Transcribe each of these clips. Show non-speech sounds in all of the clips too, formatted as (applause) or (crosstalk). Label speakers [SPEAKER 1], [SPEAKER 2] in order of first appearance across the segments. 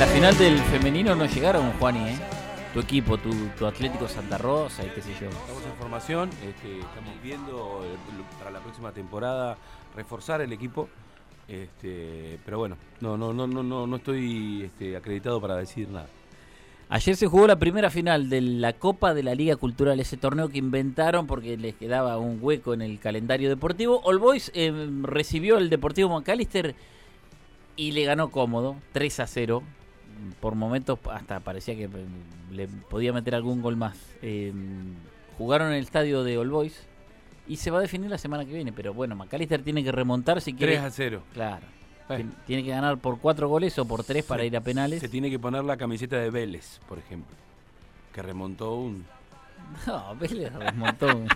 [SPEAKER 1] la final del femenino no llegaron, Juani, ¿eh? Tu equipo, tu, tu Atlético Santa Rosa y qué sé yo.
[SPEAKER 2] Estamos en formación, este, estamos viendo eh, para la próxima temporada reforzar el equipo. Este, pero bueno, no, no, no, no, no, no estoy este, acreditado para decir nada.
[SPEAKER 1] Ayer se jugó la primera final de la Copa de la Liga Cultural, ese torneo que inventaron porque les quedaba un hueco en el calendario deportivo. All Boys eh, recibió el Deportivo McAllister y le ganó cómodo, 3 a 0. Por momentos hasta parecía que mm, le podía meter algún gol más. Eh, jugaron en el estadio de All Boys y se va a definir la semana que viene. Pero bueno, McAllister tiene que remontar si quiere.
[SPEAKER 2] 3 a 0.
[SPEAKER 1] Claro.
[SPEAKER 2] Eh.
[SPEAKER 1] Tien- Tiene que ganar por 4 goles o por 3 para
[SPEAKER 2] Se-
[SPEAKER 1] ir a penales.
[SPEAKER 2] Se tiene que poner la camiseta de Vélez, por ejemplo, que remontó un... (laughs)
[SPEAKER 1] No, Vélez remontó un.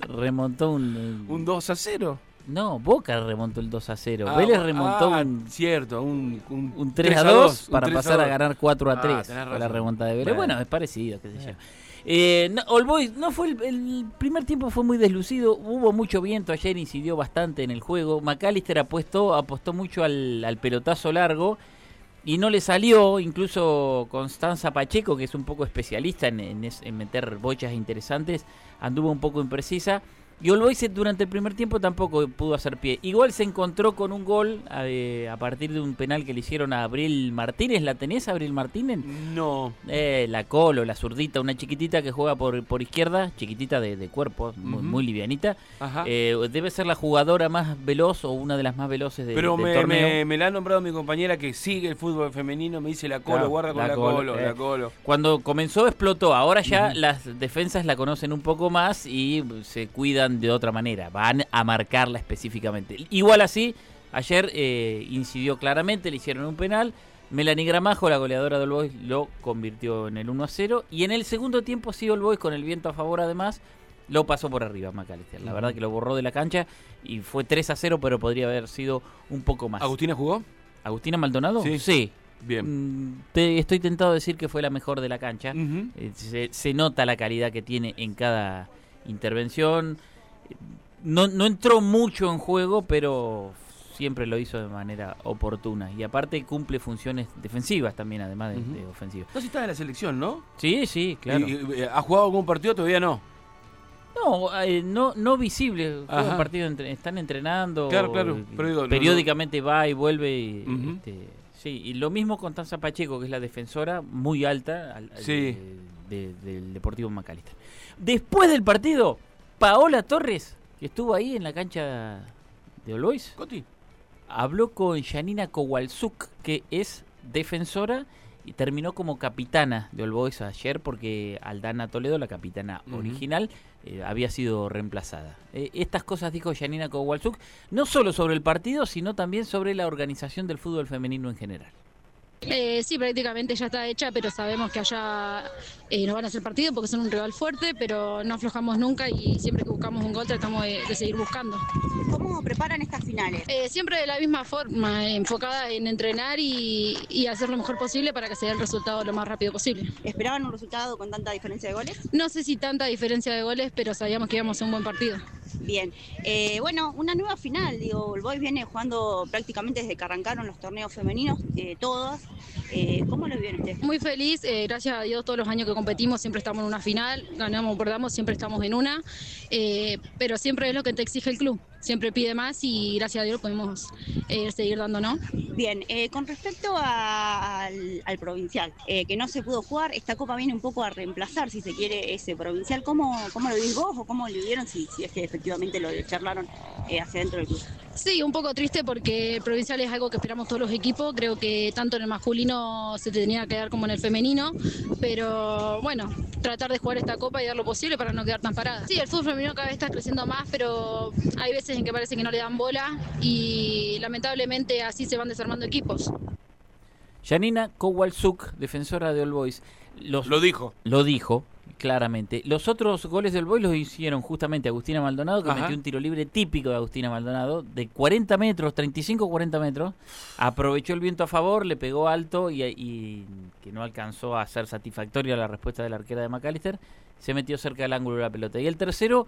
[SPEAKER 1] remontó un.
[SPEAKER 2] Un 2 a 0.
[SPEAKER 1] No, Boca remontó el 2 a 0.
[SPEAKER 2] Ah,
[SPEAKER 1] Vélez
[SPEAKER 2] ah,
[SPEAKER 1] remontó un,
[SPEAKER 2] Cierto, un, un,
[SPEAKER 1] un 3 a 2
[SPEAKER 2] un
[SPEAKER 1] para
[SPEAKER 2] 3
[SPEAKER 1] pasar a,
[SPEAKER 2] 2.
[SPEAKER 1] ganar 4 a
[SPEAKER 2] Ah,
[SPEAKER 1] 3
[SPEAKER 2] tenés
[SPEAKER 1] con la remontada de Vélez.
[SPEAKER 2] Bueno.
[SPEAKER 1] Bueno, es parecido, qué sé yo. Eh, no, All Boys no fue el, el primer tiempo fue muy deslucido, hubo mucho viento ayer, incidió bastante en el juego. McAllister apostó, apostó mucho al, al pelotazo largo y no le salió, incluso Constanza Pacheco, que es un poco especialista en, en en meter bochas interesantes, anduvo un poco imprecisa. Y Boys durante el primer tiempo tampoco pudo hacer pie. Igual se encontró con un gol eh, a partir de un penal que le hicieron a Abril Martínez. ¿La tenés, Abril Martínez?
[SPEAKER 2] No,
[SPEAKER 1] Eh, la Colo, la zurdita, una chiquitita que juega por, por izquierda, chiquitita de, de cuerpo, muy, livianita.
[SPEAKER 2] ajá.
[SPEAKER 1] Eh, debe ser la jugadora más veloz o una de las más veloces de,
[SPEAKER 2] Pero
[SPEAKER 1] del
[SPEAKER 2] me,
[SPEAKER 1] torneo.
[SPEAKER 2] me, me la ha nombrado mi compañera que sigue el fútbol femenino, me dice la colo,
[SPEAKER 1] Claro,
[SPEAKER 2] guarda con
[SPEAKER 1] la
[SPEAKER 2] la,
[SPEAKER 1] Colo,
[SPEAKER 2] colo,
[SPEAKER 1] eh.
[SPEAKER 2] la colo.
[SPEAKER 1] Cuando comenzó explotó, ahora ya las defensas la conocen un poco más y se cuidan de otra manera, van a marcarla específicamente. Igual así, ayer eh, incidió claramente, le hicieron un penal, Melanie Gramajo, la goleadora del Boys, lo convirtió en el 1 a 0 y en el segundo tiempo sí el Boys con el viento a favor además lo pasó por arriba McAllister. La verdad que lo borró de la cancha y fue 3 a 0, pero podría haber sido un poco más.
[SPEAKER 2] ¿Agustina jugó?
[SPEAKER 1] ¿Agustina Maldonado?
[SPEAKER 2] Sí.
[SPEAKER 1] sí.
[SPEAKER 2] Bien.
[SPEAKER 1] Mm, te- estoy tentado a decir que fue la mejor de la cancha. Eh, se, se nota la calidad que tiene en cada intervención. Eh, No, no entró mucho en juego, pero siempre lo hizo de manera oportuna. Y aparte cumple funciones defensivas también, además de,
[SPEAKER 2] Ujú.
[SPEAKER 1] de ofensivas.
[SPEAKER 2] No, si está en la selección, ¿no?
[SPEAKER 1] Sí, sí, claro.
[SPEAKER 2] Y- y- ¿Ha jugado algún partido? Todavía no.
[SPEAKER 1] No, eh, no, no visible. Juega partido entre- están entrenando.
[SPEAKER 2] Claro, claro,
[SPEAKER 1] eh,
[SPEAKER 2] pero digo, no,
[SPEAKER 1] periódicamente va y vuelve. y, este, sí, y lo mismo con Tanza Pacheco, que es la defensora muy alta al- al-
[SPEAKER 2] Sí.
[SPEAKER 1] de- de- del Deportivo Macalister. Después del partido, Paola Torres, que estuvo ahí en la cancha de
[SPEAKER 2] Coti.
[SPEAKER 1] habló con Janina Kowalczuk, que es defensora y terminó como capitana de All Boys ayer porque Aldana Toledo, la capitana original, eh, había sido reemplazada. Eh, estas cosas dijo Janina Kowalczuk, no solo sobre el partido, sino también sobre la organización del fútbol femenino en general.
[SPEAKER 3] Eh, sí, prácticamente ya está hecha, pero sabemos que allá eh, nos van a hacer partido porque son un rival fuerte, pero no aflojamos nunca y siempre que buscamos un gol tratamos de, de seguir buscando.
[SPEAKER 4] ¿Cómo preparan estas finales?
[SPEAKER 3] Eh, siempre de la misma forma, enfocada en entrenar y, y hacer lo mejor posible para que se dé el resultado lo más rápido posible.
[SPEAKER 4] ¿Esperaban un resultado con tanta diferencia de goles?
[SPEAKER 3] No sé si tanta diferencia de goles, pero sabíamos que íbamos a un buen partido.
[SPEAKER 4] Bien. Eh, bueno, una nueva final. Digo, el Boys viene jugando prácticamente desde que arrancaron los torneos femeninos, eh, todos. Eh, ¿Cómo lo vieron ustedes?
[SPEAKER 3] Muy feliz, eh, gracias a Dios todos los años que competimos siempre estamos en una final, ganamos o perdamos, siempre estamos en una, eh, pero siempre es lo que te exige el club, siempre pide más y gracias a Dios podemos seguir dándonos.
[SPEAKER 4] Bien, con respecto a- al, al provincial, que no se pudo jugar, esta copa viene un poco a reemplazar, si se quiere, ese provincial. ¿Cómo, cómo lo vís vos o cómo lo vieron si, si es que efectivamente lo charlaron hacia dentro del club?
[SPEAKER 3] Sí, un poco triste porque el provincial es algo que esperamos todos los equipos, creo que tanto en el masculino se tenía que dar como en el femenino, pero bueno, tratar de jugar esta copa y dar lo posible para no quedar tan parada. Sí, el fútbol femenino cada vez está creciendo más, pero hay veces en que parece que no le dan bola y lamentablemente así se van desarmando equipos.
[SPEAKER 1] Janina Kowalczuk, defensora de All Boys, los,
[SPEAKER 2] Lo dijo.
[SPEAKER 1] lo dijo claramente. Los otros goles del Boys los hicieron justamente Agustina Maldonado, que
[SPEAKER 2] Ajá.
[SPEAKER 1] metió un tiro libre típico de Agustina Maldonado, de 40 metros, 35-40 metros. Aprovechó el viento a favor, le pegó alto y, y que no alcanzó a ser satisfactoria la respuesta de la arquera de McAllister. Se metió cerca del ángulo de la pelota. Y el tercero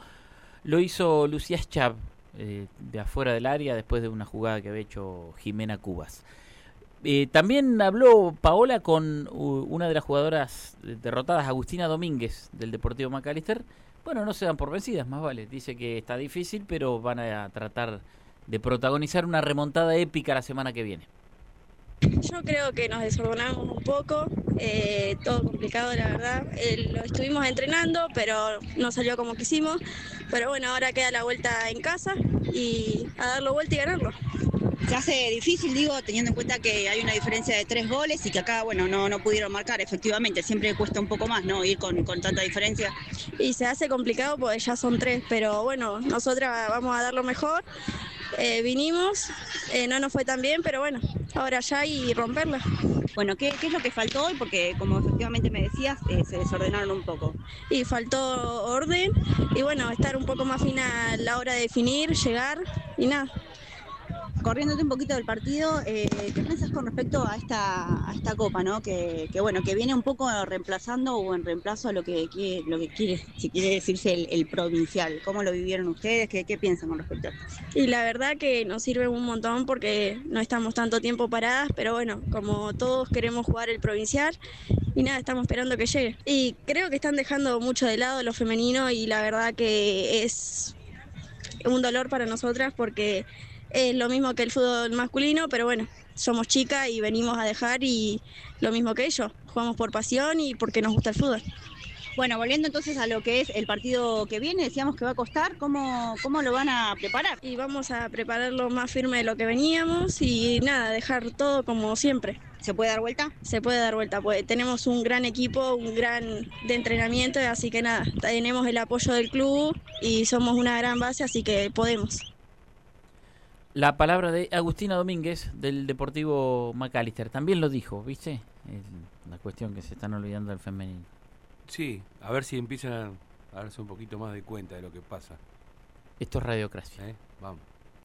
[SPEAKER 1] lo hizo Lucía Schab, eh, de afuera del área, después de una jugada que había hecho Jimena Cubas. Eh, también habló Paola con una de las jugadoras derrotadas, Agustina Domínguez, del Deportivo McAllister. Bueno, no se dan por vencidas, más vale. Dice que está difícil, pero van a tratar de protagonizar una remontada épica la semana que viene.
[SPEAKER 5] Yo creo que nos desordenamos un poco, eh, todo complicado la verdad. Eh, lo estuvimos entrenando, pero no salió como quisimos. Pero bueno, ahora queda la vuelta en casa y a darlo vuelta y ganarlo.
[SPEAKER 4] Se hace difícil, digo, teniendo en cuenta que hay una diferencia de tres goles y que acá, bueno, no, no pudieron marcar, efectivamente, siempre cuesta un poco más, ¿no? Ir con, con tanta diferencia.
[SPEAKER 5] Y se hace complicado porque ya son tres, pero bueno, nosotras vamos a dar lo mejor. Eh, vinimos, eh, no nos fue tan bien, pero bueno, ahora ya y romperla.
[SPEAKER 4] Bueno, ¿qué, ¿qué, es lo que faltó hoy? Porque como efectivamente me decías, eh, se desordenaron un poco.
[SPEAKER 5] Y faltó orden y bueno, estar un poco más fina a la hora de definir, llegar y nada
[SPEAKER 4] corriéndote un poquito del partido, eh, ¿qué piensas con respecto a esta, a esta copa, ¿no? Que, que, bueno, que viene un poco reemplazando o en reemplazo a lo que quiere, lo que quiere, si quiere decirse el, provincial. ¿Cómo lo vivieron ustedes? ¿Qué, ¿Qué, piensan con respecto a esto?
[SPEAKER 5] Y la verdad que nos sirve un montón porque no estamos tanto tiempo paradas, pero bueno, como todos queremos jugar el provincial y nada, estamos esperando que llegue. Y creo que están dejando mucho de lado lo femenino y la verdad que es un dolor para nosotras porque es lo mismo que el fútbol masculino, pero bueno, somos chicas y venimos a dejar y lo mismo que ellos, jugamos por pasión y porque nos gusta el fútbol.
[SPEAKER 4] Bueno, volviendo entonces a lo que es el partido que viene, decíamos que va a costar, ¿cómo, cómo lo van a preparar?
[SPEAKER 5] Y vamos a prepararlo más firme de lo que veníamos y nada, dejar todo como siempre.
[SPEAKER 4] ¿Se puede dar vuelta?
[SPEAKER 5] Se puede dar vuelta, pues tenemos un gran equipo, un gran de entrenamiento, así que nada, tenemos el apoyo del club y somos una gran base, así que podemos.
[SPEAKER 1] La palabra de Agustina Domínguez del Deportivo McAllister. También lo dijo, ¿viste? la cuestión que se están olvidando del femenino.
[SPEAKER 2] Sí, a ver si empiezan a darse un poquito más de cuenta de lo que pasa.
[SPEAKER 1] Esto es radiocracia.
[SPEAKER 2] ¿Eh? Vamos.